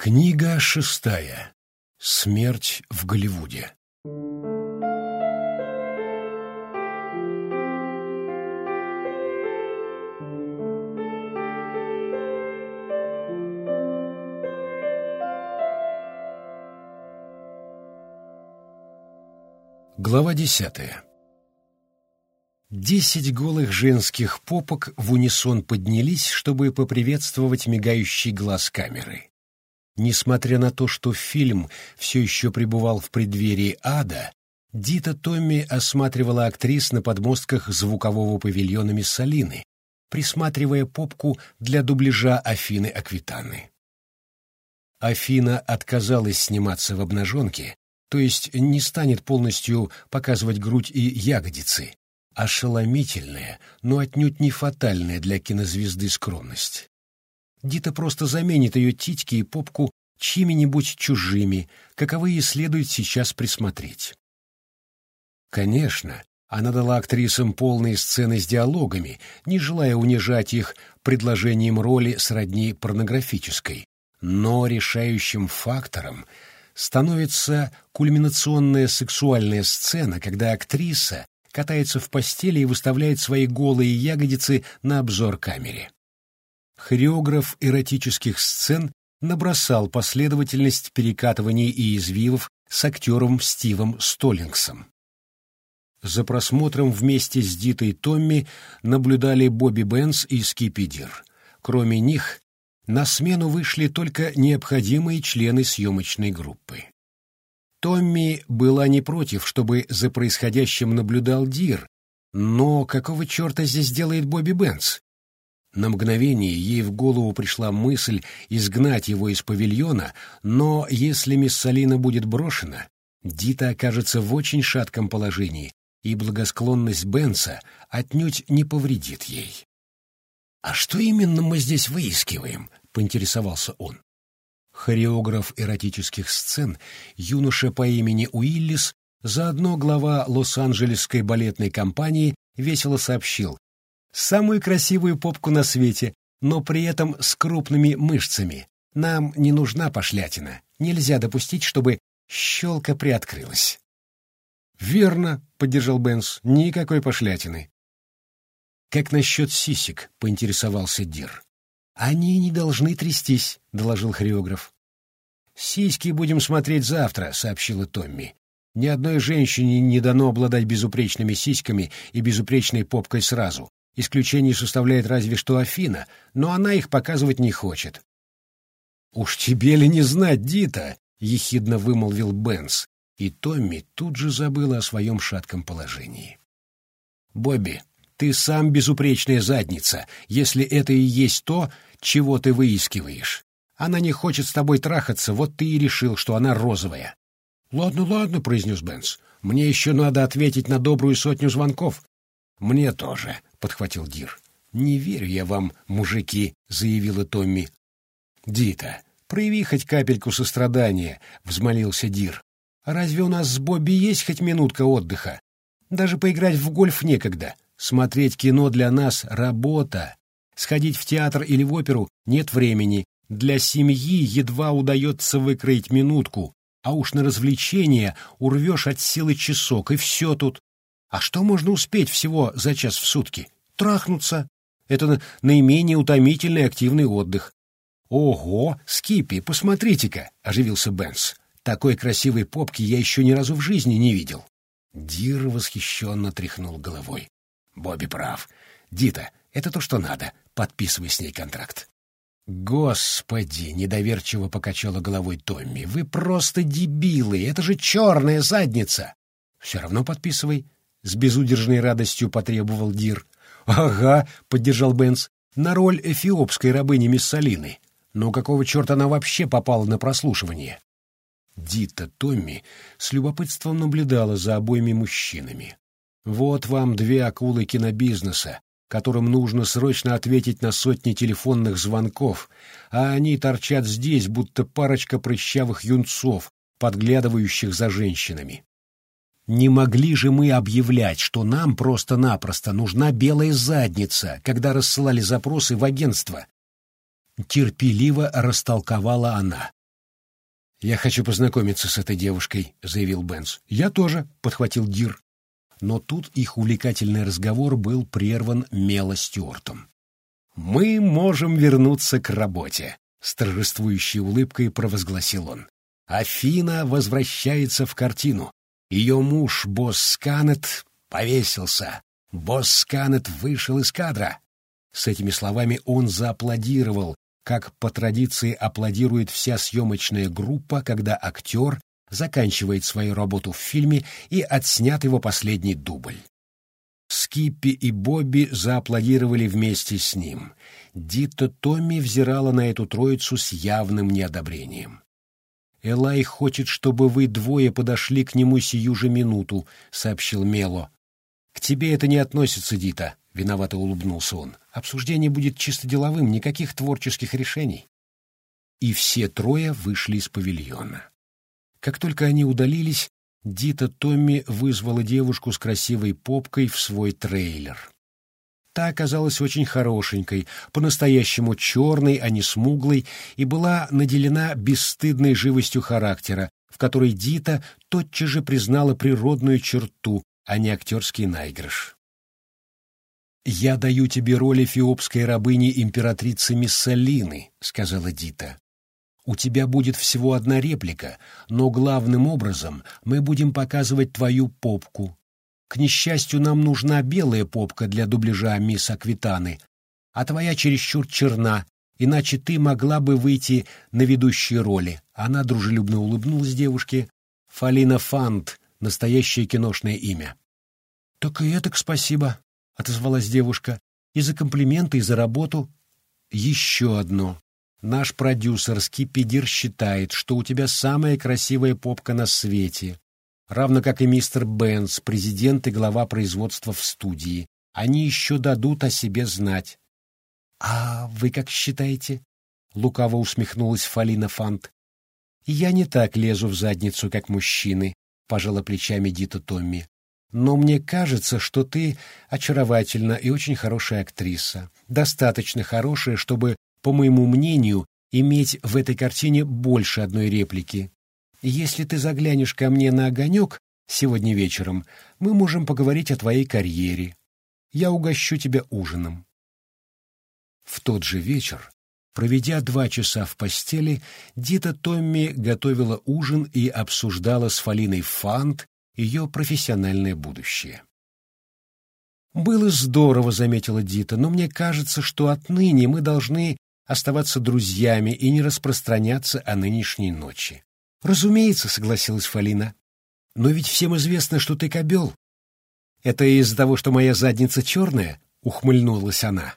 Книга шестая. Смерть в Голливуде. Глава десятая. Десять голых женских попок в унисон поднялись, чтобы поприветствовать мигающий глаз камеры. Несмотря на то, что фильм все еще пребывал в преддверии ада, Дита Томми осматривала актрис на подмостках звукового павильона Миссалины, присматривая попку для дубляжа Афины Аквитаны. Афина отказалась сниматься в обнаженке, то есть не станет полностью показывать грудь и ягодицы, ошеломительная, но отнюдь не фатальная для кинозвезды скромность. Дита просто заменит ее титьки и попку чьими-нибудь чужими, каковые следует сейчас присмотреть. Конечно, она дала актрисам полные сцены с диалогами, не желая унижать их предложением роли сродни порнографической, но решающим фактором становится кульминационная сексуальная сцена, когда актриса катается в постели и выставляет свои голые ягодицы на обзор камере хореограф эротических сцен набросал последовательность перекатываний и извивов с актером Стивом Столлингсом. За просмотром вместе с Дитой Томми наблюдали Бобби Бенс и Скиппи. Кроме них, на смену вышли только необходимые члены съемочной группы. Томми была не против, чтобы за происходящим наблюдал Дир, но какого черта здесь делает Бобби Бенс? На мгновение ей в голову пришла мысль изгнать его из павильона, но если мисс Салина будет брошена, Дита окажется в очень шатком положении, и благосклонность Бенса отнюдь не повредит ей. «А что именно мы здесь выискиваем?» — поинтересовался он. Хореограф эротических сцен, юноша по имени Уиллис, заодно глава Лос-Анджелесской балетной компании, весело сообщил, самую красивую попку на свете, но при этом с крупными мышцами. Нам не нужна пошлятина. Нельзя допустить, чтобы щелка приоткрылась. «Верно», — поддержал Бенс, — «никакой пошлятины». «Как насчет сисек?» — поинтересовался Дир. «Они не должны трястись», — доложил хореограф. «Сиськи будем смотреть завтра», — сообщила Томми. «Ни одной женщине не дано обладать безупречными сиськами и безупречной попкой сразу. Исключение составляет разве что Афина, но она их показывать не хочет. «Уж тебе ли не знать, Дита?» — ехидно вымолвил Бенс, и Томми тут же забыла о своем шатком положении. «Бобби, ты сам безупречная задница, если это и есть то, чего ты выискиваешь. Она не хочет с тобой трахаться, вот ты и решил, что она розовая». «Ладно, ладно», — произнес Бенс, — «мне еще надо ответить на добрую сотню звонков». «Мне тоже», — подхватил Дир. «Не верю я вам, мужики», — заявила Томми. «Дита, прояви хоть капельку сострадания», — взмолился Дир. «Разве у нас с Бобби есть хоть минутка отдыха? Даже поиграть в гольф некогда. Смотреть кино для нас — работа. Сходить в театр или в оперу нет времени. Для семьи едва удается выкроить минутку, а уж на развлечения урвешь от силы часок, и все тут. А что можно успеть всего за час в сутки? Трахнуться. Это наименее утомительный активный отдых. «Ого, Скипи, посмотрите-ка!» — оживился Бенс. «Такой красивой попки я еще ни разу в жизни не видел». Дир восхищенно тряхнул головой. «Бобби прав. Дита, это то, что надо. Подписывай с ней контракт». «Господи!» — недоверчиво покачала головой Томми. «Вы просто дебилы! Это же черная задница!» «Все равно подписывай. — с безудержной радостью потребовал Дир. «Ага», — поддержал Бенс, — «на роль эфиопской рабыни Мессалины. Но какого черта она вообще попала на прослушивание?» Дита Томми с любопытством наблюдала за обоими мужчинами. «Вот вам две акулы кинобизнеса, которым нужно срочно ответить на сотни телефонных звонков, а они торчат здесь, будто парочка прыщавых юнцов, подглядывающих за женщинами. Не могли же мы объявлять, что нам просто-напросто нужна белая задница, когда рассылали запросы в агентство? Терпеливо растолковала она. «Я хочу познакомиться с этой девушкой», — заявил Бенс. «Я тоже», — подхватил Дир. Но тут их увлекательный разговор был прерван Мело Стюартом. «Мы можем вернуться к работе», — с торжествующей улыбкой провозгласил он. «Афина возвращается в картину. Ее муж, Боз Сканет, повесился. Боз Сканет вышел из кадра». С этими словами он зааплодировал, как по традиции аплодирует вся съемочная группа, когда актер заканчивает свою работу в фильме и отснят его последний дубль. Скиппи и Бобби зааплодировали вместе с ним. Дита Томми взирала на эту троицу с явным неодобрением. «Элай хочет, чтобы вы двое подошли к нему сию же минуту», — сообщил Мело. «К тебе это не относится, Дита», — виновато улыбнулся он. «Обсуждение будет чисто деловым, никаких творческих решений». И все трое вышли из павильона. Как только они удалились, Дита Томми вызвала девушку с красивой попкой в свой трейлер. Та оказалась очень хорошенькой, по-настоящему черной, а не смуглой, и была наделена бесстыдной живостью характера, в которой Дита тотчас же признала природную черту, а не актерский наигрыш. «Я даю тебе роль эфиопской рабыни императрицы Миссалины», — сказала Дита. «У тебя будет всего одна реплика, но главным образом мы будем показывать твою попку. К несчастью, нам нужна белая попка для дубляжа мисс Аквитаны, а твоя чересчур черна, иначе ты могла бы выйти на ведущие роли». Она дружелюбно улыбнулась девушке. «Фалина Фант — настоящее киношное имя. — Так и это спасибо, — отозвалась девушка, — и за комплименты, и за работу. — Еще одно. Наш продюсер Скипидир считает, что у тебя самая красивая попка на свете, равно как и мистер Бенс, президент и глава производства в студии. Они еще дадут о себе знать. — А вы как считаете? — лукаво усмехнулась Фалина Фант. — Я не так лезу в задницу, как мужчины, — пожала плечами Дита Томми. Но мне кажется, что ты очаровательна и очень хорошая актриса. Достаточно хорошая, чтобы, по моему мнению, иметь в этой картине больше одной реплики. Если ты заглянешь ко мне на огонек сегодня вечером, мы можем поговорить о твоей карьере. Я угощу тебя ужином. В тот же вечер, проведя два часа в постели, Дита Томми готовила ужин и обсуждала с Фалиной Фант ее профессиональное будущее. «Было здорово», — заметила Дита, — «но мне кажется, что отныне мы должны оставаться друзьями и не распространяться о нынешней ночи». «Разумеется», — согласилась Фалина. «Но ведь всем известно, что ты кобел». «Это из-за того, что моя задница черная?» — ухмыльнулась она.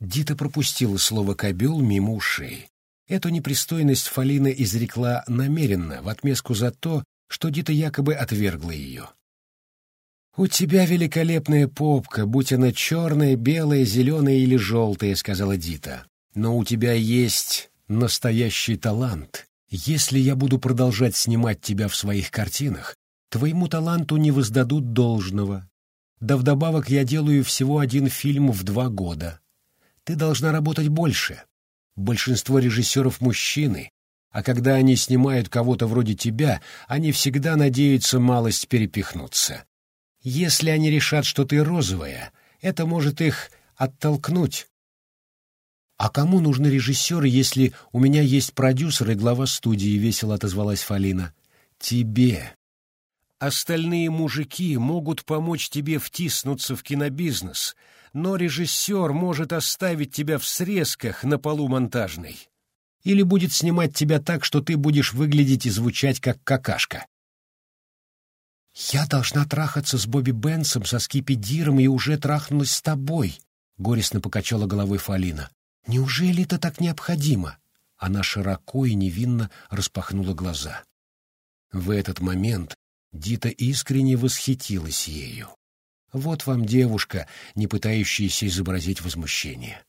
Дита пропустила слово «кобел» мимо ушей. Эту непристойность Фалина изрекла намеренно, в отместку за то, что Дита якобы отвергла ее. «У тебя великолепная попка, будь она черная, белая, зеленая или желтая», — сказала Дита. «Но у тебя есть настоящий талант. Если я буду продолжать снимать тебя в своих картинах, твоему таланту не воздадут должного. Да вдобавок я делаю всего один фильм в два года. Ты должна работать больше. Большинство режиссеров мужчины, а когда они снимают кого-то вроде тебя, они всегда надеются малость перепихнуться. Если они решат, что ты розовая, это может их оттолкнуть. «А кому нужны режиссеры, если у меня есть продюсер и глава студии?» — весело отозвалась Фалина. «Тебе. Остальные мужики могут помочь тебе втиснуться в кинобизнес, но режиссер может оставить тебя в срезках на полу монтажной или будет снимать тебя так, что ты будешь выглядеть и звучать как какашка. «Я должна трахаться с Бобби Бенсом, со Скипи Диром и уже трахнулась с тобой», — горестно покачала головой Фалина. «Неужели это так необходимо?» Она широко и невинно распахнула глаза. В этот момент Дита искренне восхитилась ею. Вот вам девушка, не пытающаяся изобразить возмущение.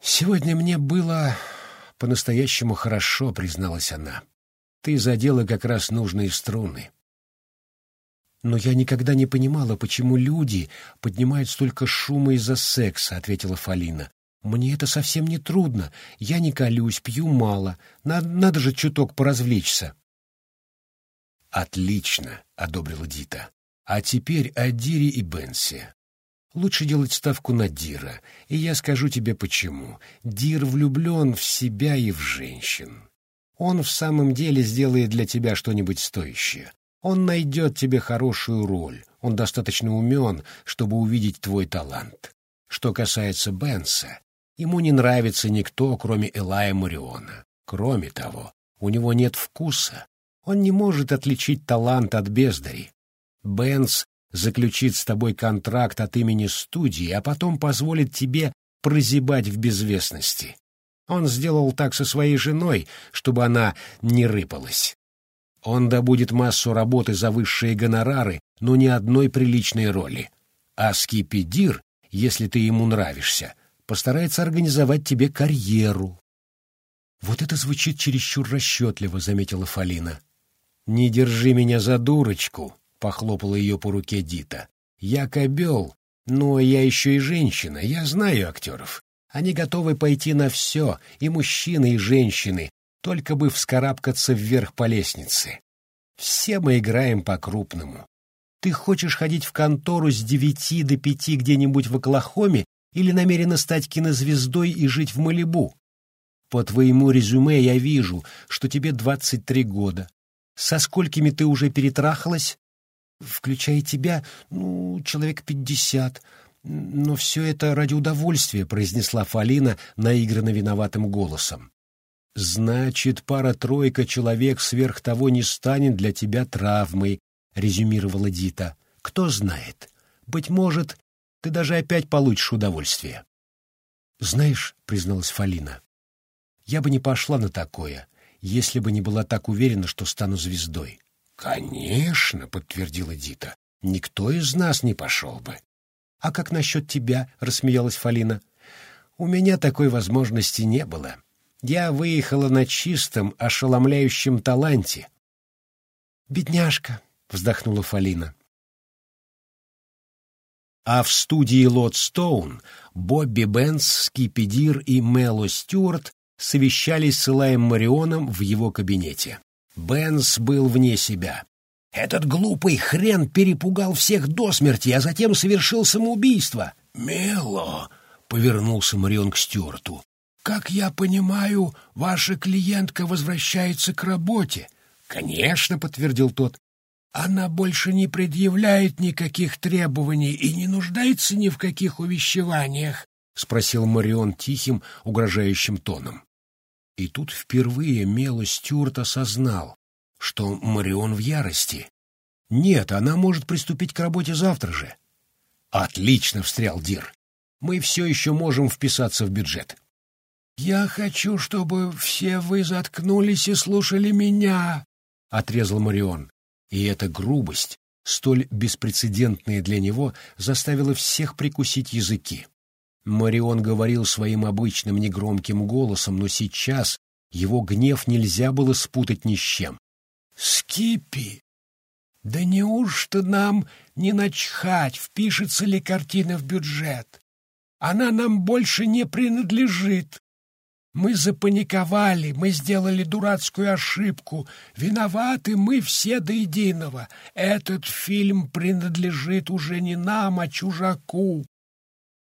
«Сегодня мне было по-настоящему хорошо», — призналась она. «Ты задела как раз нужные струны». «Но я никогда не понимала, почему люди поднимают столько шума из-за секса», — ответила Фалина. Мне это совсем не трудно. Я не колюсь, пью мало. Надо, надо же чуток поразвлечься. «Отлично», — одобрила Дита. «А теперь о Дире и Бенсе. Лучше делать ставку на Дира, и я скажу тебе почему. Дир влюблен в себя и в женщин. Он в самом деле сделает для тебя что-нибудь стоящее. Он найдет тебе хорошую роль. Он достаточно умен, чтобы увидеть твой талант. Что касается Бенса, ему не нравится никто, кроме Элая Мариона. Кроме того, у него нет вкуса. Он не может отличить талант от бездари. Бенс заключит с тобой контракт от имени студии, а потом позволит тебе прозябать в безвестности. Он сделал так со своей женой, чтобы она не рыпалась. Он добудет массу работы за высшие гонорары, но ни одной приличной роли. А Скипидир, если ты ему нравишься, постарается организовать тебе карьеру. «Вот это звучит чересчур расчетливо», — заметила Фалина. «Не держи меня за дурочку», — похлопала ее по руке Дита. «Я кобел, но я еще и женщина, я знаю актеров. Они готовы пойти на все, и мужчины, и женщины, только бы вскарабкаться вверх по лестнице. Все мы играем по-крупному. Ты хочешь ходить в контору с девяти до пяти где-нибудь в Оклахоме или намерена стать кинозвездой и жить в Малибу? По твоему резюме я вижу, что тебе двадцать три года. Со сколькими ты уже перетрахалась? Включая тебя, ну, человек пятьдесят. «Но все это ради удовольствия», — произнесла Фалина наигранно виноватым голосом. «Значит, пара-тройка человек сверх того не станет для тебя травмой», — резюмировала Дита. «Кто знает. Быть может, ты даже опять получишь удовольствие». «Знаешь», — призналась Фалина, — «я бы не пошла на такое, если бы не была так уверена, что стану звездой». «Конечно», — подтвердила Дита, — «никто из нас не пошел бы. «А как насчет тебя?» — рассмеялась Фалина. «У меня такой возможности не было. Я выехала на чистом, ошеломляющем таланте». «Бедняжка!» — вздохнула Фалина. А в студии Лоддстоун Бобби Бенс, Скиппи Дир и Мело Стюарт совещались с Илаем Марионом в его кабинете. Бенс был вне себя. Этот глупый хрен перепугал всех до смерти, а затем совершил самоубийство. «Мело», — повернулся Марион к Стюарту, — «как я понимаю, ваша клиентка возвращается к работе». «Конечно», — подтвердил тот. «Она больше не предъявляет никаких требований и не нуждается ни в каких увещеваниях», — спросил Марион тихим, угрожающим тоном. И тут впервые Мело Стюарт осознал, что Марион в ярости. Нет, она может приступить к работе завтра же. Отлично, встрял Дир. Мы все еще можем вписаться в бюджет. Я хочу, чтобы все вы заткнулись и слушали меня, отрезал Марион. И эта грубость, столь беспрецедентная для него, заставила всех прикусить языки. Марион говорил своим обычным негромким голосом, но сейчас его гнев нельзя было спутать ни с чем. Скипи! Да неужто нам не начхать, впишется ли картина в бюджет? Она нам больше не принадлежит. Мы запаниковали, мы сделали дурацкую ошибку. Виноваты мы все до единого. Этот фильм принадлежит уже не нам, а чужаку.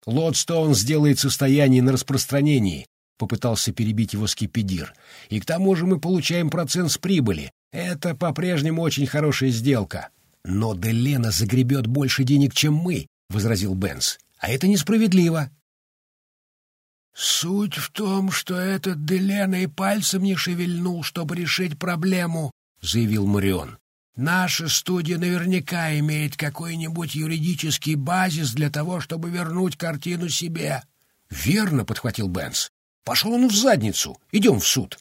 Лодстоун сделает состояние на распространении, попытался перебить его скипидир. И к тому же мы получаем процент с прибыли. Это по-прежнему очень хорошая сделка. Но Делена загребет больше денег, чем мы, — возразил Бенс. А это несправедливо. Суть в том, что этот Делена и пальцем не шевельнул, чтобы решить проблему, — заявил Марион. Наша студия наверняка имеет какой-нибудь юридический базис для того, чтобы вернуть картину себе. — Верно, — подхватил Бенс. — Пошел он в задницу. Идем в суд.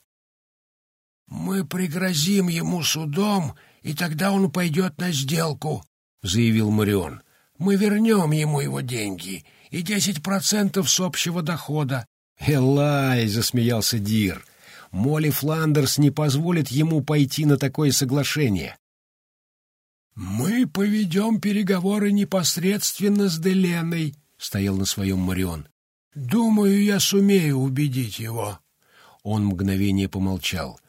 «Мы пригрозим ему судом, и тогда он пойдет на сделку», — заявил Марион. «Мы вернем ему его деньги и десять процентов с общего дохода». «Элай!» — засмеялся Дир. «Молли Фландерс не позволит ему пойти на такое соглашение». «Мы поведем переговоры непосредственно с Де Леной», — стоял на своем Марион. «Думаю, я сумею убедить его». Он мгновение помолчал.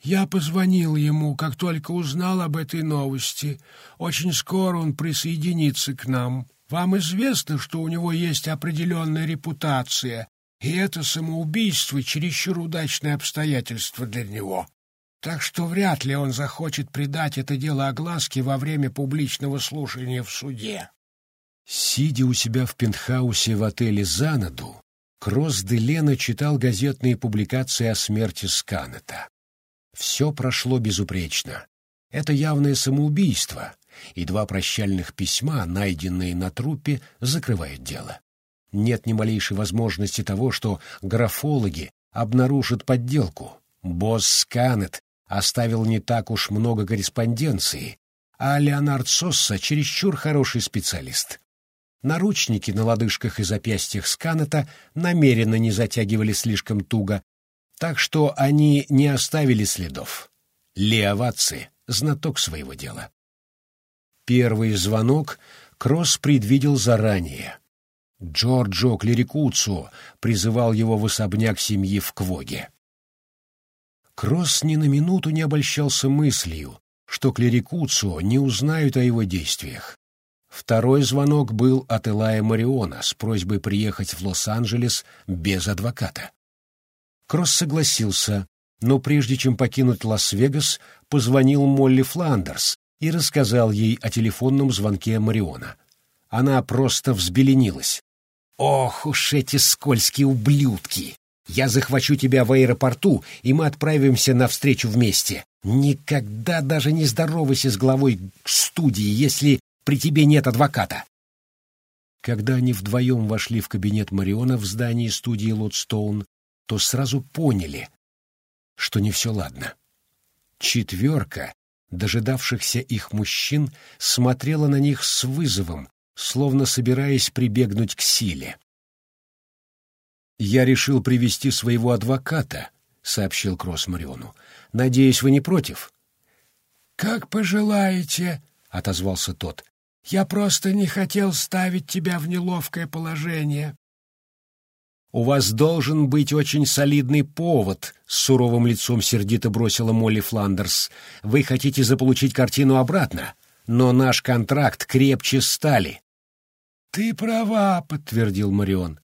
«Я позвонил ему, как только узнал об этой новости. Очень скоро он присоединится к нам. Вам известно, что у него есть определенная репутация, и это самоубийство — чересчур удачное обстоятельство для него. Так что вряд ли он захочет придать это дело огласке во время публичного слушания в суде». Сидя у себя в пентхаусе в отеле «Занаду», Кросс де Лена читал газетные публикации о смерти Сканета. Все прошло безупречно. Это явное самоубийство, и два прощальных письма, найденные на трупе, закрывают дело. Нет ни малейшей возможности того, что графологи обнаружат подделку. Босс Сканет оставил не так уж много корреспонденции, а Леонард Сосса чересчур хороший специалист. Наручники на лодыжках и запястьях Сканета намеренно не затягивали слишком туго, так что они не оставили следов. Леоватцы — знаток своего дела. Первый звонок Кросс предвидел заранее. Джорджо Клерикуцо призывал его в особняк семьи в Квоге. Кросс ни на минуту не обольщался мыслью, что Клерикуцо не узнают о его действиях. Второй звонок был от Элая Мариона с просьбой приехать в Лос-Анджелес без адвоката. Кросс согласился, но прежде чем покинуть Лас-Вегас, позвонил Молли Фландерс и рассказал ей о телефонном звонке Мариона. Она просто взбеленилась. «Ох уж эти скользкие ублюдки! Я захвачу тебя в аэропорту, и мы отправимся навстречу вместе. Никогда даже не здоровайся с главой студии, если при тебе нет адвоката. Когда они вдвоем вошли в кабинет Мариона в здании студии Лоддстоун, то сразу поняли, что не все ладно. Четверка дожидавшихся их мужчин смотрела на них с вызовом, словно собираясь прибегнуть к силе. «Я решил привести своего адвоката», — сообщил Кросс Мариону. «Надеюсь, вы не против?» «Как пожелаете», — отозвался тот. Я просто не хотел ставить тебя в неловкое положение. «У вас должен быть очень солидный повод», — с суровым лицом сердито бросила Молли Фландерс. «Вы хотите заполучить картину обратно, но наш контракт крепче стали». «Ты права», — подтвердил Марион.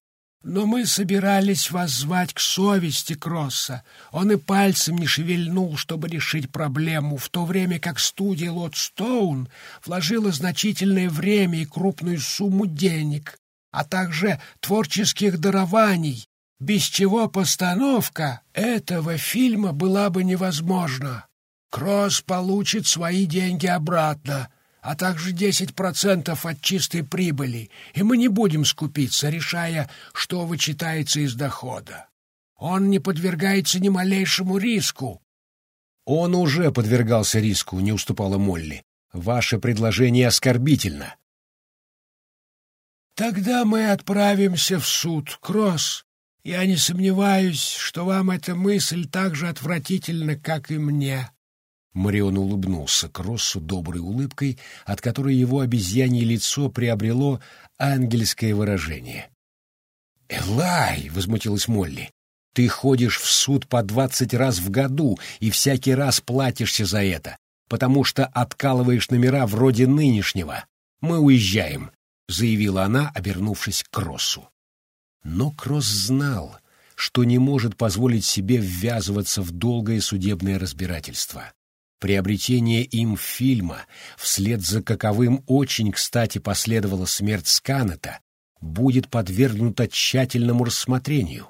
Но мы собирались вас звать к совести Кросса. Он и пальцем не шевельнул, чтобы решить проблему, в то время как студия Лотстоун вложила значительное время и крупную сумму денег, а также творческих дарований, без чего постановка этого фильма была бы невозможна. Кросс получит свои деньги обратно — а также 10% от чистой прибыли, и мы не будем скупиться, решая, что вычитается из дохода. Он не подвергается ни малейшему риску. Он уже подвергался риску, не уступала Молли. Ваше предложение оскорбительно. Тогда мы отправимся в суд, Кросс. Я не сомневаюсь, что вам эта мысль так же отвратительна, как и мне. Марион улыбнулся Кроссу доброй улыбкой, от которой его обезьянье лицо приобрело ангельское выражение. «Элай!» — возмутилась Молли. «Ты ходишь в суд по двадцать раз в году и всякий раз платишься за это, потому что откалываешь номера вроде нынешнего. Мы уезжаем», — заявила она, обернувшись к Кроссу. Но Кросс знал, что не может позволить себе ввязываться в долгое судебное разбирательство. Приобретение им фильма, вслед за каковым очень кстати последовала смерть Сканета, будет подвергнуто тщательному рассмотрению.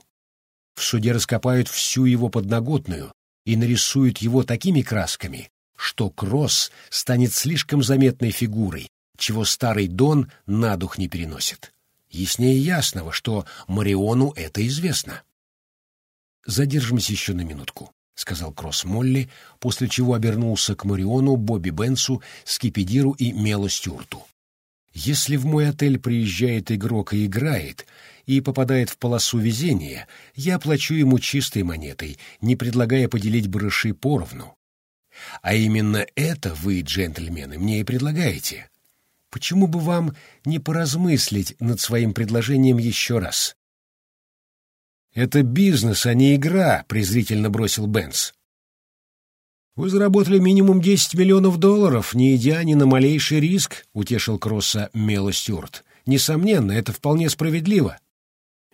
В суде раскопают всю его подноготную и нарисуют его такими красками, что Кросс станет слишком заметной фигурой, чего старый Дон на дух не переносит. Яснее ясного, что Мариону это известно. Задержимся еще на минутку. — сказал Кросс Молли, после чего обернулся к Мариону, Бобби Бенсу, Скипидиру и Мело Стюарту. «Если в мой отель приезжает игрок и играет, и попадает в полосу везения, я плачу ему чистой монетой, не предлагая поделить барыши поровну. А именно это вы, джентльмены, мне и предлагаете. Почему бы вам не поразмыслить над своим предложением еще раз?» Это бизнес, а не игра, презрительно бросил Бенс. Вы заработали минимум 10 миллионов долларов, не идя ни на малейший риск, утешил Кросса Мела Стюарт. Несомненно, это вполне справедливо.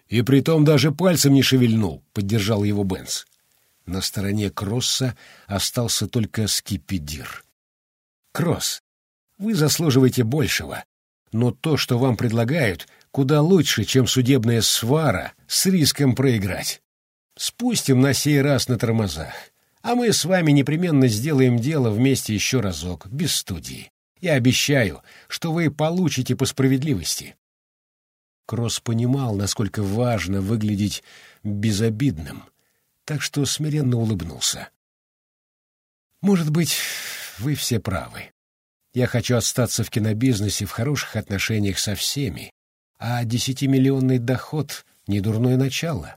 И притом даже пальцем не шевельнул, поддержал его Бенс. На стороне Кросса остался только скипидир. Кросс, вы заслуживаете большего, но то, что вам предлагают, куда лучше, чем судебная свара с риском проиграть. Спустим на сей раз на тормозах, а мы с вами непременно сделаем дело вместе еще разок, без студии. Я обещаю, что вы получите по справедливости. Кросс понимал, насколько важно выглядеть безобидным, так что смиренно улыбнулся. «Может быть, вы все правы. Я хочу остаться в кинобизнесе в хороших отношениях со всеми, а десятимиллионный доход — недурное начало.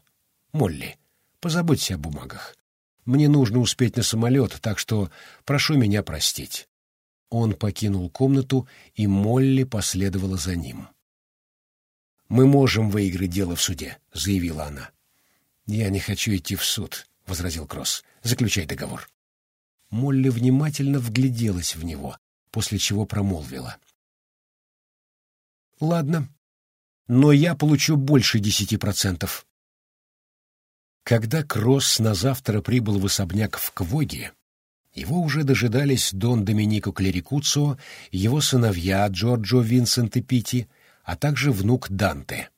Молли, позаботься о бумагах. Мне нужно успеть на самолет, так что прошу меня простить». Он покинул комнату, и Молли последовала за ним. «Мы можем выиграть дело в суде», — заявила она. «Я не хочу идти в суд», — возразил Кросс. «Заключай договор». Молли внимательно вгляделась в него, после чего промолвила. «Ладно, но я получу больше десяти процентов». Когда Кросс на завтра прибыл в особняк в Квоге, его уже дожидались Дон Доминико Клерикуцо, его сыновья Джорджо Винсент и Пити, а также внук Данте.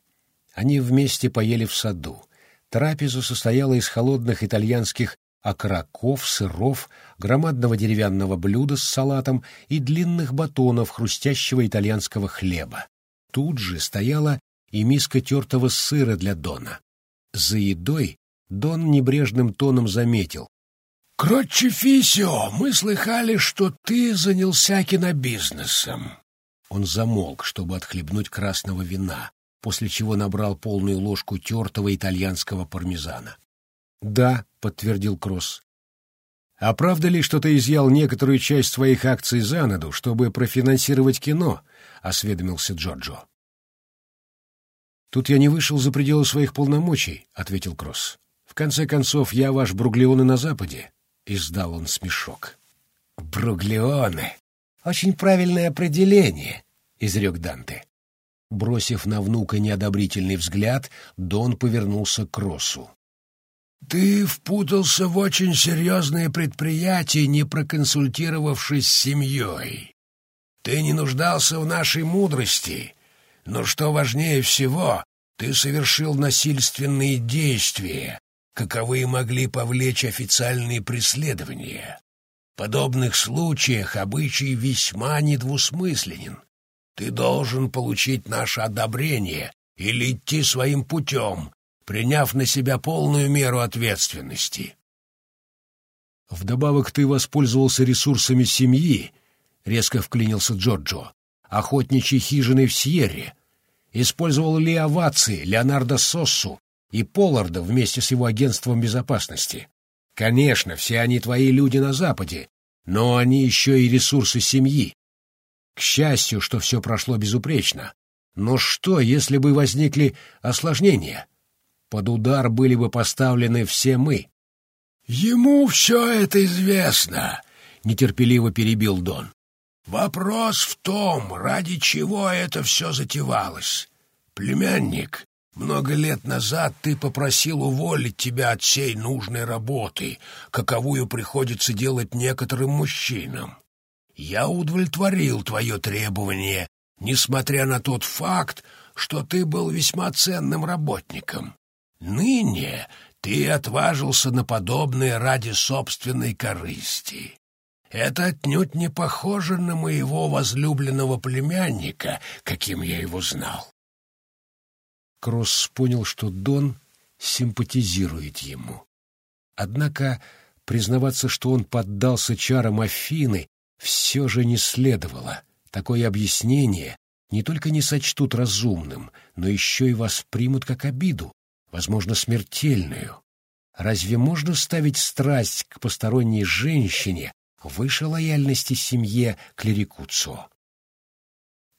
Они вместе поели в саду. Трапеза состояла из холодных итальянских окороков, сыров, громадного деревянного блюда с салатом и длинных батонов хрустящего итальянского хлеба. Тут же стояла и миска тертого сыра для Дона. За едой Дон небрежным тоном заметил. «Кротчефисио, мы слыхали, что ты занялся кинобизнесом. Он замолк, чтобы отхлебнуть красного вина, после чего набрал полную ложку тертого итальянского пармезана. «Да», — подтвердил Кросс. «А правда ли, что ты изъял некоторую часть своих акций занаду, чтобы профинансировать кино?» — осведомился Джорджо. «Тут я не вышел за пределы своих полномочий», — ответил Кросс. «В конце концов, я ваш Бруглеоны на Западе», — издал он смешок. «Бруглеоны!» Очень правильное определение, — изрек Данте. Бросив на внука неодобрительный взгляд, Дон повернулся к Россу. «Ты впутался в очень серьезное предприятие, не проконсультировавшись с семьей. Ты не нуждался в нашей мудрости, но, что важнее всего, ты совершил насильственные действия, каковые могли повлечь официальные преследования подобных случаях обычай весьма недвусмысленен. Ты должен получить наше одобрение или идти своим путем, приняв на себя полную меру ответственности. Вдобавок ты воспользовался ресурсами семьи, — резко вклинился Джорджо, — охотничьей хижиной в Сьерре, использовал ли овации Леонардо Соссу и Полларда вместе с его агентством безопасности. Конечно, все они твои люди на Западе, но они еще и ресурсы семьи. К счастью, что все прошло безупречно. Но что, если бы возникли осложнения? Под удар были бы поставлены все мы. «Ему все это известно», — нетерпеливо перебил Дон. «Вопрос в том, ради чего это все затевалось. Племянник, много лет назад ты попросил уволить тебя от всей нужной работы, каковую приходится делать некоторым мужчинам. Я удовлетворил твое требование, несмотря на тот факт, что ты был весьма ценным работником. Ныне ты отважился на подобное ради собственной корысти. Это отнюдь не похоже на моего возлюбленного племянника, каким я его знал. Кросс понял, что Дон симпатизирует ему. Однако признаваться, что он поддался чарам Афины, все же не следовало. Такое объяснение не только не сочтут разумным, но еще и воспримут как обиду, возможно, смертельную. Разве можно ставить страсть к посторонней женщине выше лояльности семье клерикуцо?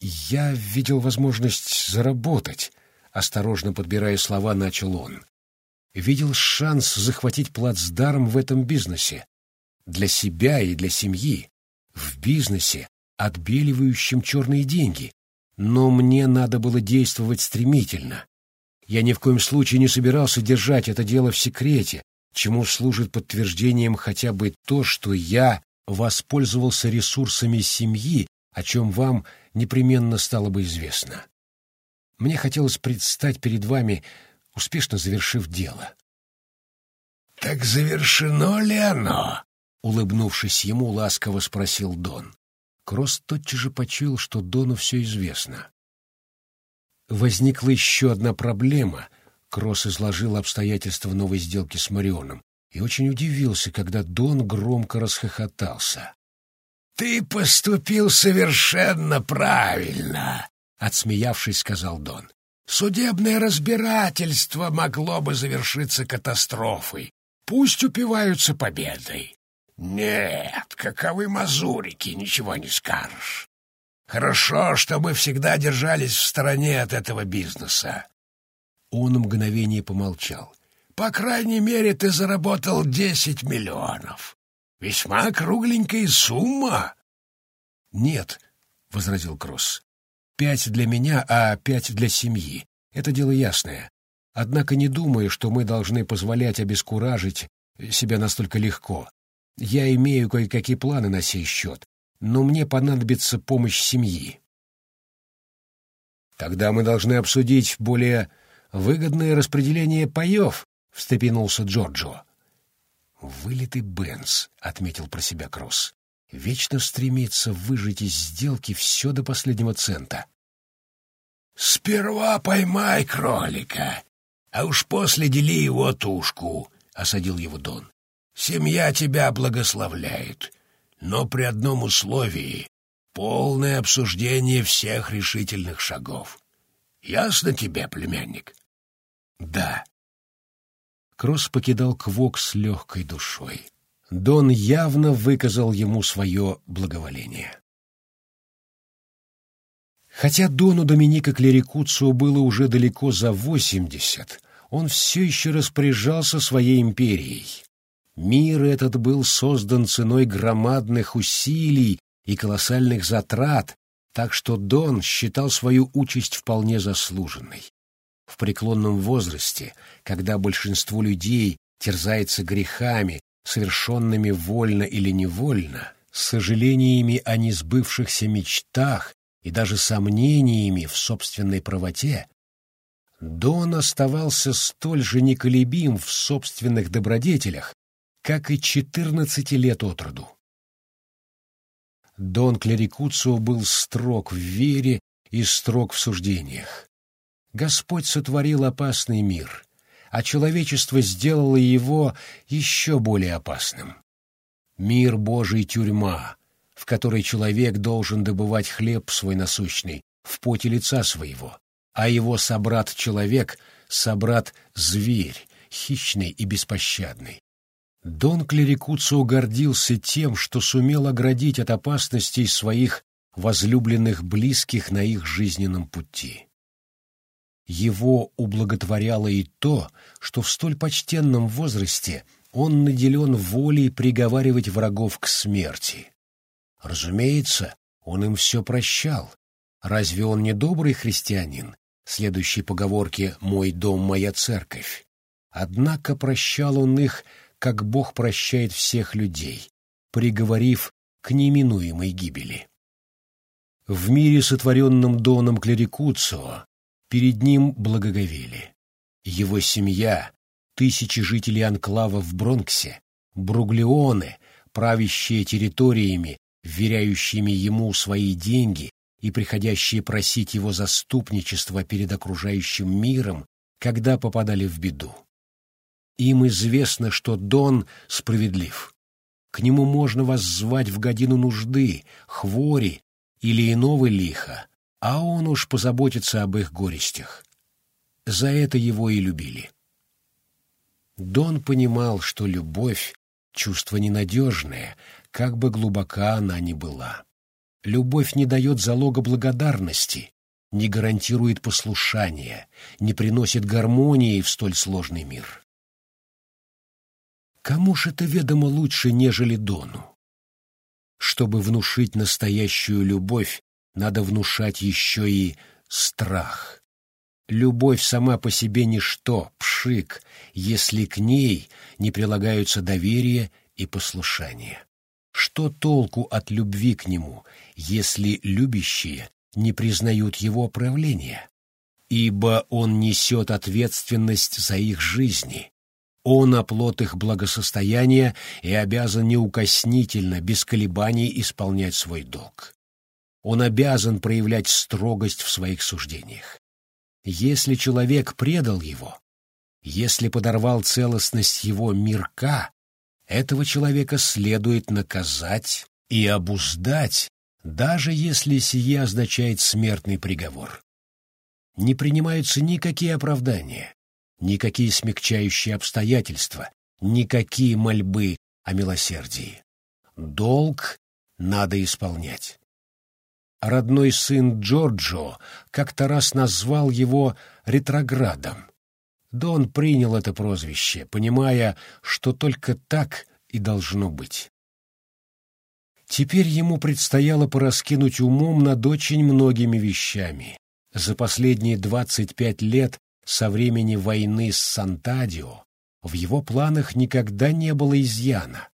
Я видел возможность заработать, — осторожно подбирая слова, начал он. видел шанс захватить плацдарм в этом бизнесе. Для себя и для семьи. В бизнесе, отбеливающем черные деньги. Но мне надо было действовать стремительно. Я ни в коем случае не собирался держать это дело в секрете, чему служит подтверждением хотя бы то, что я воспользовался ресурсами семьи, о чем вам непременно стало бы известно. Мне хотелось предстать перед вами, успешно завершив дело. «Так завершено ли оно?» — улыбнувшись ему, ласково спросил Дон. Кросс тотчас же почуял, что Дону все известно. Возникла еще одна проблема. Кросс изложил обстоятельства новой сделки с Марионом и очень удивился, когда Дон громко расхохотался. «Ты поступил совершенно правильно», — отсмеявшись, сказал Дон. «Судебное разбирательство могло бы завершиться катастрофой. Пусть упиваются победой. Нет, каковы мазурики, ничего не скажешь. Хорошо, что мы всегда держались в стороне от этого бизнеса. Он мгновение помолчал. По крайней мере, ты заработал десять миллионов. Весьма кругленькая сумма. Нет, — возразил Кросс. Пять для меня, а пять для семьи. Это дело ясное. Однако не думаю, что мы должны позволять обескуражить себя настолько легко. Я имею кое-какие планы на сей счет, но мне понадобится помощь семьи. Тогда мы должны обсудить более выгодное распределение паев, — встрепенулся Джорджо. «Вылитый Бенц», — отметил про себя Кросс. «Вечно стремится выжить из сделки все до последнего цента». «Сперва поймай кролика, а уж после дели его тушку», — осадил его Дон. Семья тебя благословляет, но при одном условии — полное обсуждение всех решительных шагов. Ясно тебе, племянник? Да. Кросс покидал Квок с легкой душой. Дон явно выказал ему свое благоволение. Хотя Дону Доминика Клерикуцио было уже далеко за восемьдесят, он все еще распоряжался своей империей. Мир этот был создан ценой громадных усилий и колоссальных затрат, так что Дон считал свою участь вполне заслуженной. В преклонном возрасте, когда большинство людей терзается грехами, совершенными вольно или невольно, сожалениями о несбывшихся мечтах и даже сомнениями в собственной правоте, Дон оставался столь же неколебим в собственных добродетелях, как и четырнадцати лет от роду. Дон Клерикуцио был строг в вере и строг в суждениях. Господь сотворил опасный мир, а человечество сделало его еще более опасным. Мир Божий — тюрьма, в которой человек должен добывать хлеб свой насущный в поте лица своего, а его собрат-человек — собрат-зверь, хищный и беспощадный. Дон Клерикуцио гордился тем, что сумел оградить от опасностей своих возлюбленных близких на их жизненном пути. Его ублаготворяло и то, что в столь почтенном возрасте он наделен волей приговаривать врагов к смерти. Разумеется, он им все прощал. Разве он не добрый христианин, следующей поговорке «мой дом, моя церковь»? Однако прощал он их как Бог прощает всех людей, приговорив к неминуемой гибели. В мире, сотворенном Доном Клерикуцио, перед ним благоговели. Его семья, тысячи жителей анклава в Бронксе, Бруглеоны, правящие территориями, вверяющими ему свои деньги и приходящие просить его заступничества перед окружающим миром, когда попадали в беду. Им известно, что Дон справедлив. К нему можно вас звать в годину нужды, хвори или иного лиха, а он уж позаботится об их горестях. За это его и любили. Дон понимал, что любовь — чувство ненадежное, как бы глубока она ни была. Любовь не дает залога благодарности, не гарантирует послушания, не приносит гармонии в столь сложный мир. Кому ж это ведомо лучше, нежели Дону? Чтобы внушить настоящую любовь, надо внушать еще и страх. Любовь сама по себе ничто, пшик, если к ней не прилагаются доверие и послушание. Что толку от любви к нему, если любящие не признают его проявления? Ибо он несет ответственность за их жизни, он оплот их благосостояния и обязан неукоснительно, без колебаний исполнять свой долг. Он обязан проявлять строгость в своих суждениях. Если человек предал его, если подорвал целостность его мирка, этого человека следует наказать и обуздать, даже если сие означает смертный приговор. Не принимаются никакие оправдания, никакие смягчающие обстоятельства, никакие мольбы о милосердии. Долг надо исполнять. Родной сын Джорджо как-то раз назвал его ретроградом. Дон принял это прозвище, понимая, что только так и должно быть. Теперь ему предстояло пораскинуть умом над очень многими вещами. За последние двадцать пять лет со времени войны с Сантадио в его планах никогда не было изъяна.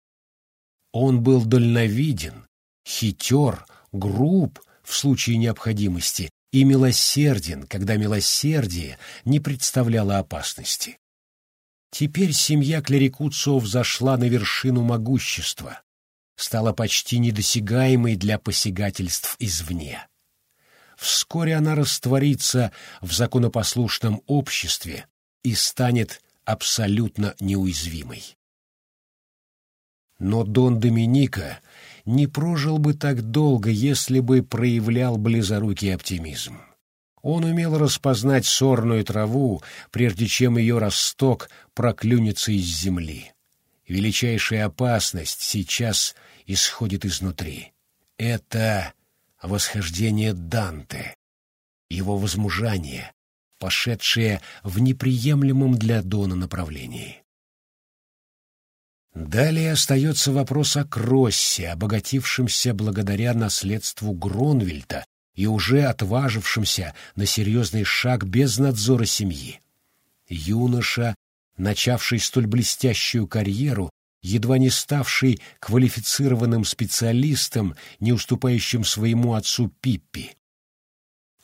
Он был дальновиден, хитер, груб в случае необходимости и милосерден, когда милосердие не представляло опасности. Теперь семья клерикуцов зашла на вершину могущества, стала почти недосягаемой для посягательств извне. Вскоре она растворится в законопослушном обществе и станет абсолютно неуязвимой. Но Дон Доминика не прожил бы так долго, если бы проявлял близорукий оптимизм. Он умел распознать сорную траву, прежде чем ее росток проклюнется из земли. Величайшая опасность сейчас исходит изнутри. Это восхождение Данте, его возмужание, пошедшее в неприемлемом для Дона направлении. Далее остается вопрос о Кроссе, обогатившемся благодаря наследству Гронвельта и уже отважившемся на серьезный шаг без надзора семьи. Юноша, начавший столь блестящую карьеру, едва не ставший квалифицированным специалистом, не уступающим своему отцу Пиппи.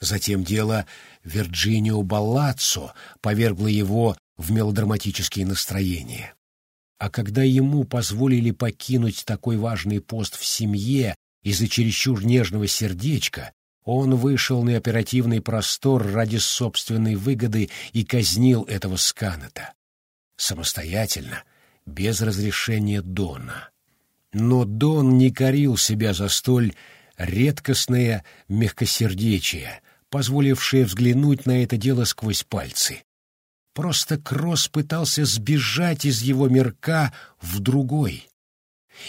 Затем дело Вирджинио Баллаццо повергло его в мелодраматические настроения. А когда ему позволили покинуть такой важный пост в семье из-за чересчур нежного сердечка, он вышел на оперативный простор ради собственной выгоды и казнил этого сканата. Самостоятельно, без разрешения Дона. Но Дон не корил себя за столь редкостное мягкосердечие, позволившее взглянуть на это дело сквозь пальцы. Просто Кросс пытался сбежать из его мирка в другой.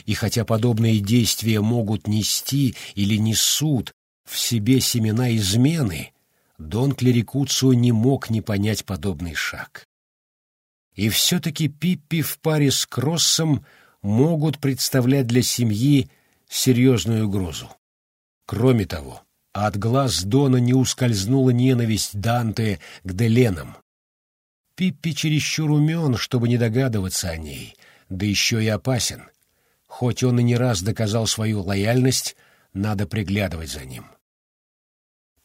И хотя подобные действия могут нести или несут в себе семена измены, Дон Клерикуцио не мог не понять подобный шаг. И все-таки Пиппи в паре с Кроссом могут представлять для семьи серьезную угрозу. Кроме того, от глаз Дона не ускользнула ненависть Данте к Деленам. Пиппи чересчур умен, чтобы не догадываться о ней, да еще и опасен. Хоть он и не раз доказал свою лояльность, надо приглядывать за ним.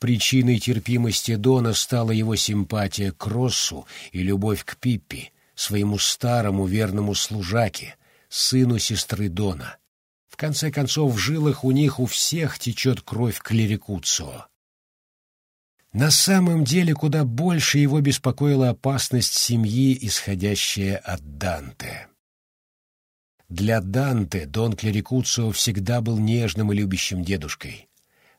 Причиной терпимости Дона стала его симпатия к Россу и любовь к Пиппи, своему старому верному служаке, сыну сестры Дона. В конце концов, в жилах у них у всех течет кровь клерикуцио. На самом деле куда больше его беспокоила опасность семьи, исходящая от Данте. Для Данте Дон Клерикуцио всегда был нежным и любящим дедушкой.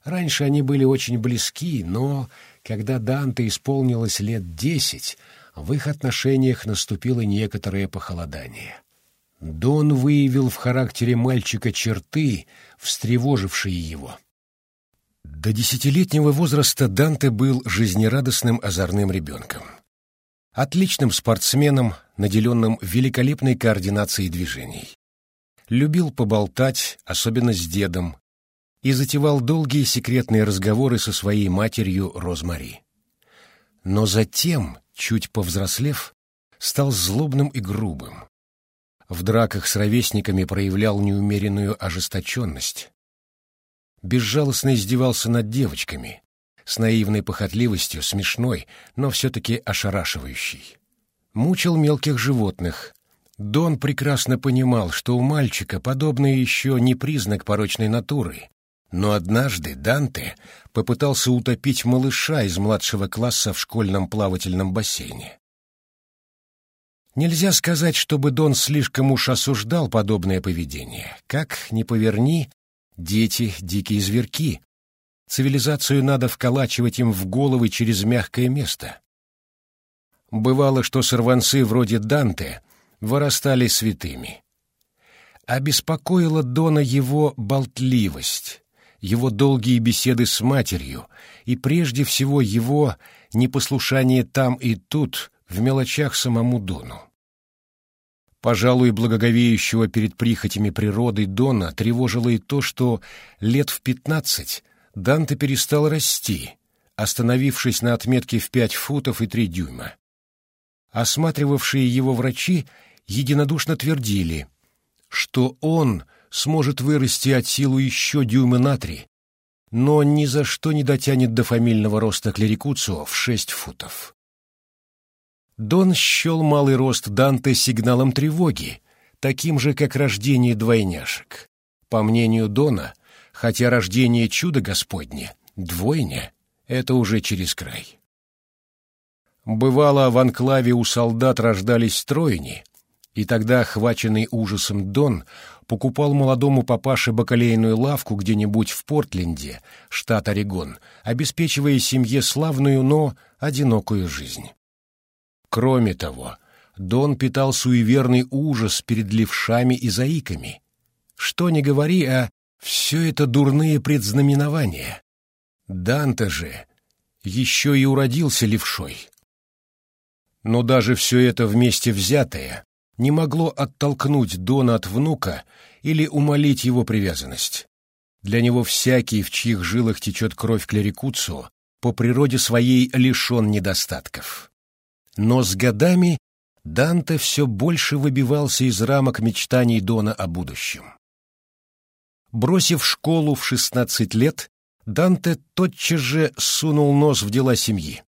Раньше они были очень близки, но, когда Данте исполнилось лет десять, в их отношениях наступило некоторое похолодание. Дон выявил в характере мальчика черты, встревожившие его. До десятилетнего возраста Данте был жизнерадостным озорным ребенком. Отличным спортсменом, наделенным великолепной координацией движений. Любил поболтать, особенно с дедом, и затевал долгие секретные разговоры со своей матерью Розмари. Но затем, чуть повзрослев, стал злобным и грубым. В драках с ровесниками проявлял неумеренную ожесточенность. Безжалостно издевался над девочками, с наивной похотливостью, смешной, но все-таки ошарашивающей. Мучил мелких животных. Дон прекрасно понимал, что у мальчика подобное еще не признак порочной натуры, но однажды Данте попытался утопить малыша из младшего класса в школьном плавательном бассейне. Нельзя сказать, чтобы Дон слишком уж осуждал подобное поведение. Как ни поверни, дети — дикие зверки. Цивилизацию надо вколачивать им в головы через мягкое место. Бывало, что сорванцы вроде Данте вырастали святыми. Обеспокоила Дона его болтливость, его долгие беседы с матерью и прежде всего его непослушание там и тут в мелочах самому Дону. Пожалуй, благоговеющего перед прихотями природы Дона тревожило и то, что лет в пятнадцать Данте перестал расти, остановившись на отметке в пять футов и три дюйма. Осматривавшие его врачи единодушно твердили, что он сможет вырасти от силы еще дюйма на три, но ни за что не дотянет до фамильного роста клерикуцио в шесть футов. Дон счел малый рост Данте сигналом тревоги, таким же, как рождение двойняшек. По мнению Дона, хотя рождение чуда Господне, двойня — это уже через край. Бывало, в анклаве у солдат рождались тройни, и тогда, охваченный ужасом Дон, покупал молодому папаше бакалейную лавку где-нибудь в Портленде, штат Орегон, обеспечивая семье славную, но одинокую жизнь. Кроме того, Дон питал суеверный ужас перед левшами и заиками. Что ни говори, а все это дурные предзнаменования. Данте же еще и уродился левшой. Но даже все это вместе взятое не могло оттолкнуть Дона от внука или умолить его привязанность. Для него всякий, в чьих жилах течет кровь клерикуцу, по природе своей лишен недостатков. Но с годами Данте все больше выбивался из рамок мечтаний Дона о будущем. Бросив школу в 16 лет, Данте тотчас же сунул нос в дела семьи.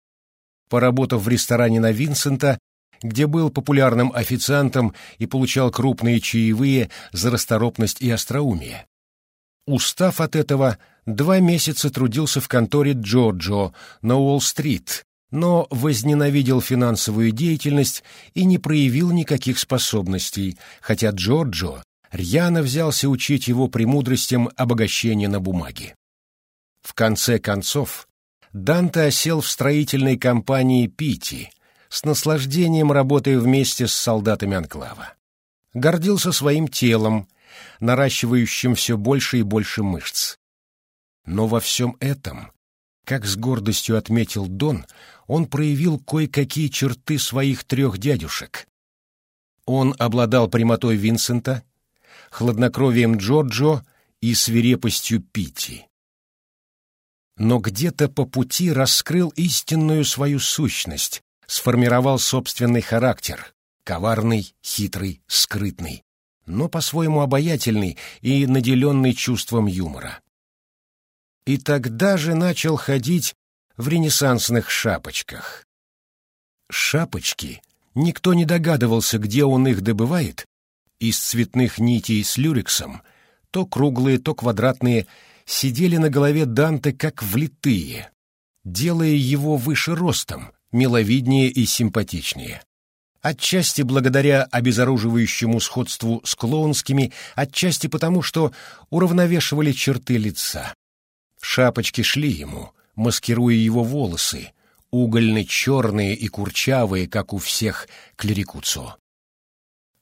Поработав в ресторане на Винсента, где был популярным официантом и получал крупные чаевые за расторопность и остроумие. Устав от этого, два месяца трудился в конторе Джорджо на Уолл-стрит, но возненавидел финансовую деятельность и не проявил никаких способностей, хотя Джорджо рьяно взялся учить его премудростям обогащения на бумаге. В конце концов, Данте осел в строительной компании Пити, с наслаждением работая вместе с солдатами Анклава. Гордился своим телом, наращивающим все больше и больше мышц. Но во всем этом, как с гордостью отметил Дон, он проявил кое-какие черты своих трех дядюшек. Он обладал прямотой Винсента, хладнокровием Джорджо и свирепостью Питти. Но где-то по пути раскрыл истинную свою сущность, сформировал собственный характер, коварный, хитрый, скрытный, но по-своему обаятельный и наделенный чувством юмора. И тогда же начал ходить в ренессансных шапочках. Шапочки, никто не догадывался, где он их добывает, из цветных нитей с люрексом, то круглые, то квадратные, сидели на голове Данте как влитые, делая его выше ростом, миловиднее и симпатичнее. Отчасти благодаря обезоруживающему сходству с клоунскими, отчасти потому, что уравновешивали черты лица. Шапочки шли ему, маскируя его волосы, угольно-черные и курчавые, как у всех клерикуцо.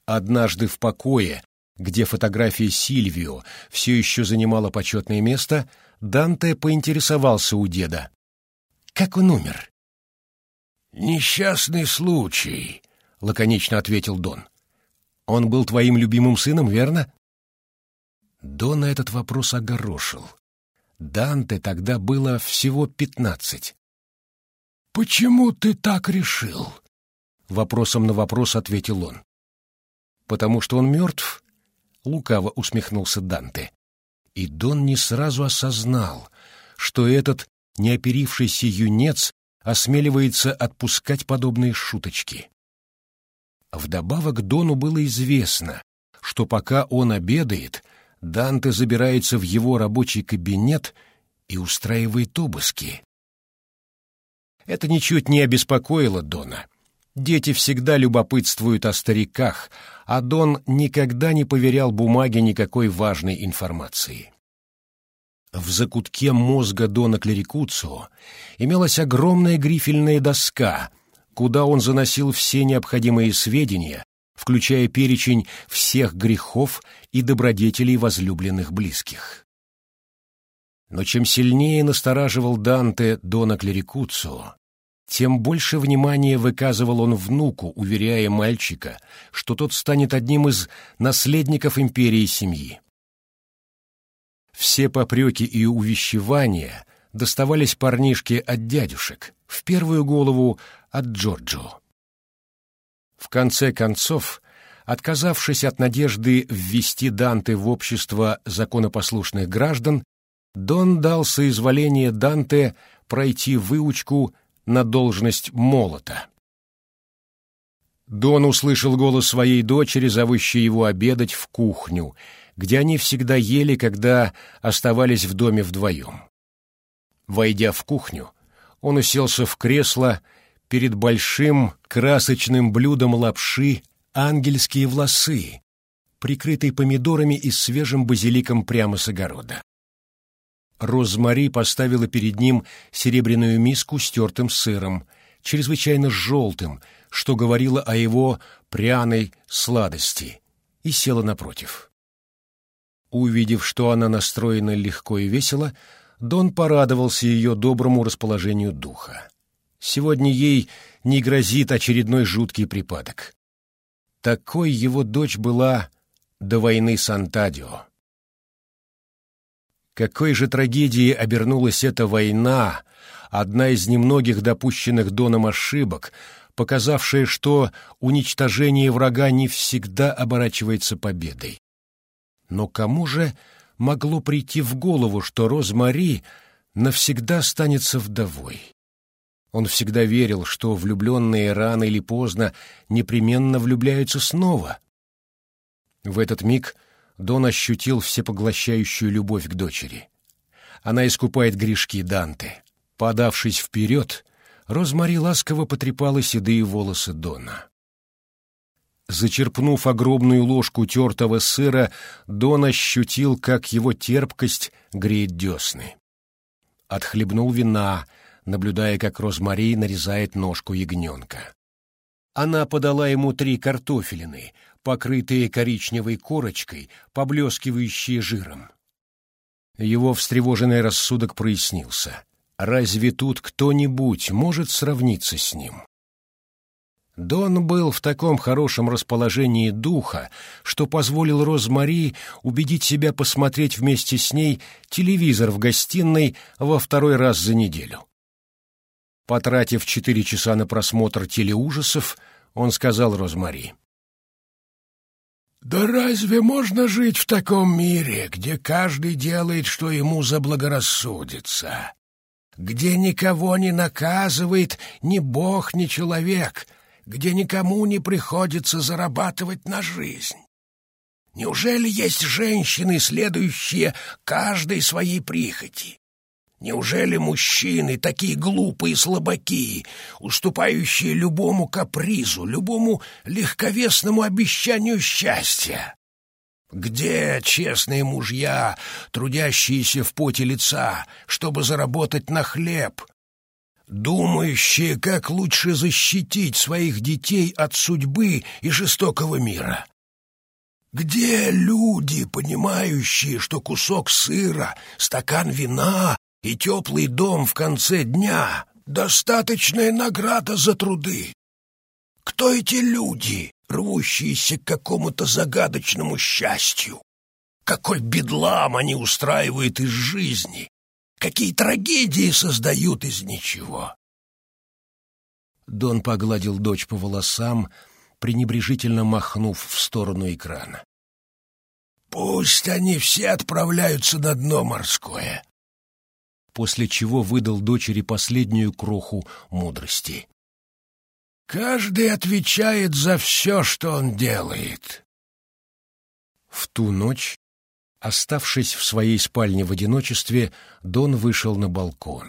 Однажды в покое, где фотография Сильвио все еще занимала почетное место, Данте поинтересовался у деда. «Как он умер?» «Несчастный случай», — лаконично ответил Дон. «Он был твоим любимым сыном, верно?» Дон этот вопрос огорошил. Данте тогда было всего пятнадцать. «Почему ты так решил?» Вопросом на вопрос ответил он. «Потому что он мертв?» — лукаво усмехнулся Данте. И Дон не сразу осознал, что этот неоперившийся юнец осмеливается отпускать подобные шуточки. Вдобавок Дону было известно, что пока он обедает, Данте забирается в его рабочий кабинет и устраивает обыски. Это ничуть не обеспокоило Дона. Дети всегда любопытствуют о стариках, а Дон никогда не поверял бумаге никакой важной информации. В закутке мозга Дона Клерикуцио имелась огромная грифельная доска, куда он заносил все необходимые сведения, включая перечень всех грехов и добродетелей возлюбленных близких. Но чем сильнее настораживал Данте Дона Клерикуцио, тем больше внимания выказывал он внуку, уверяя мальчика, что тот станет одним из наследников империи семьи. Все попреки и увещевания доставались парнишке от дядюшек, в первую голову от Джорджо. В конце концов, отказавшись от надежды ввести Данте в общество законопослушных граждан, Дон дал соизволение Данте пройти выучку на должность молота. Дон услышал голос своей дочери, зовущей его обедать в кухню, где они всегда ели, когда оставались в доме вдвоем. Войдя в кухню, он уселся в кресло перед большим красочным блюдом лапши ангельские волосы, прикрытой помидорами и свежим базиликом прямо с огорода. Розмари поставила перед ним серебряную миску с тертым сыром, чрезвычайно желтым, что говорило о его пряной сладости, и села напротив. Увидев, что она настроена легко и весело, Дон порадовался ее доброму расположению духа. Сегодня ей не грозит очередной жуткий припадок. Такой его дочь была до войны с Антадио. Какой же трагедией обернулась эта война, одна из немногих допущенных Доном ошибок, показавшая, что уничтожение врага не всегда оборачивается победой. Но кому же могло прийти в голову, что Розмари навсегда останется вдовой? Он всегда верил, что влюбленные рано или поздно непременно влюбляются снова. В этот миг Дон ощутил всепоглощающую любовь к дочери. Она искупает грешки Данте. Подавшись вперед, Розмари ласково потрепала седые волосы Дона. Зачерпнув огромную ложку тертого сыра, Дон ощутил, как его терпкость греет десны. Отхлебнул вина, наблюдая, как Розмари нарезает ножку ягненка. Она подала ему три картофелины, покрытые коричневой корочкой, поблескивающие жиром. Его встревоженный рассудок прояснился. Разве тут кто-нибудь может сравниться с ним? Дон был в таком хорошем расположении духа, что позволил Розмари убедить себя посмотреть вместе с ней телевизор в гостиной во второй раз за неделю. Потратив четыре часа на просмотр телеужасов, он сказал Розмари. «Да разве можно жить в таком мире, где каждый делает, что ему заблагорассудится? Где никого не наказывает ни бог, ни человек, где никому не приходится зарабатывать на жизнь? Неужели есть женщины, следующие каждой своей прихоти? Неужели мужчины такие глупые слабаки, уступающие любому капризу, любому легковесному обещанию счастья? Где честные мужья, трудящиеся в поте лица, чтобы заработать на хлеб, думающие, как лучше защитить своих детей от судьбы и жестокого мира? Где люди, понимающие, что кусок сыра, стакан вина и теплый дом в конце дня достаточная награда за труды. Кто эти люди, рвущиеся к какому-то загадочному счастью? Какой бедлам они устраивают из жизни? Какие трагедии создают из ничего? Дон погладил дочь по волосам, пренебрежительно махнув в сторону экрана. «Пусть они все отправляются на дно морское!» После чего выдал дочери последнюю кроху мудрости. «Каждый отвечает за все, что он делает!» В ту ночь, оставшись в своей спальне в одиночестве, Дон вышел на балкон.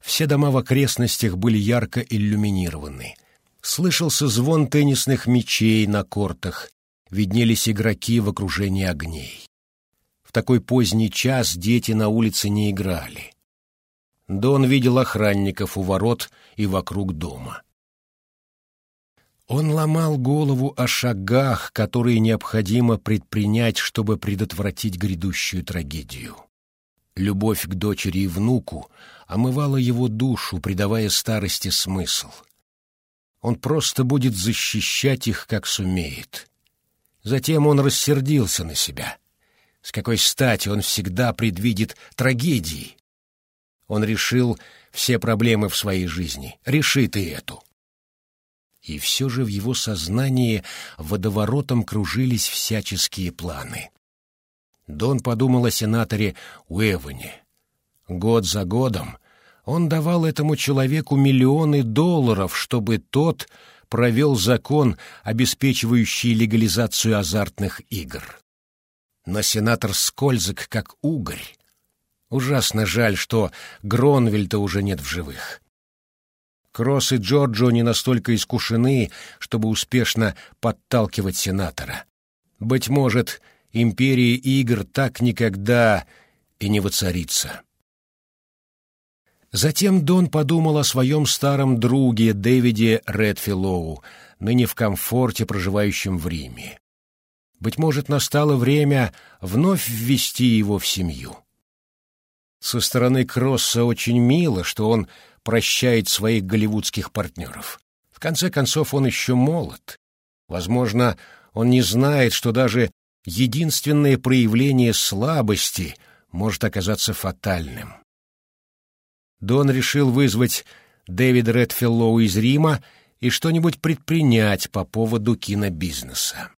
Все дома в окрестностях были ярко иллюминированы. Слышался звон теннисных мячей на кортах, виднелись игроки в окружении огней. В такой поздний час дети на улице не играли. Дон видел охранников у ворот и вокруг дома. Он ломал голову о шагах, которые необходимо предпринять, чтобы предотвратить грядущую трагедию. Любовь к дочери и внуку омывала его душу, придавая старости смысл. Он просто будет защищать их, как сумеет. Затем он рассердился на себя. С какой стати он всегда предвидит трагедии? Он решил все проблемы в своей жизни, решит и эту. И все же в его сознании водоворотом кружились всяческие планы. Дон подумал о сенаторе Уэване. Год за годом он давал этому человеку миллионы долларов, чтобы тот провел закон, обеспечивающий легализацию азартных игр. Но сенатор скользок, как угорь. Ужасно жаль, что Гронвельта уже нет в живых. Кросс и Джорджо не настолько искушены, чтобы успешно подталкивать сенатора. Быть может, империи игр так никогда и не воцарится. Затем Дон подумал о своем старом друге Дэвиде Редфиллоу, ныне в комфорте проживающем в Риме. Быть может, настало время вновь ввести его в семью. Со стороны Кросса очень мило, что он прощает своих голливудских партнеров. В конце концов, он еще молод. Возможно, он не знает, что даже единственное проявление слабости может оказаться фатальным. Дон решил вызвать Дэвида Редфиллоу из Рима и что-нибудь предпринять по поводу кинобизнеса.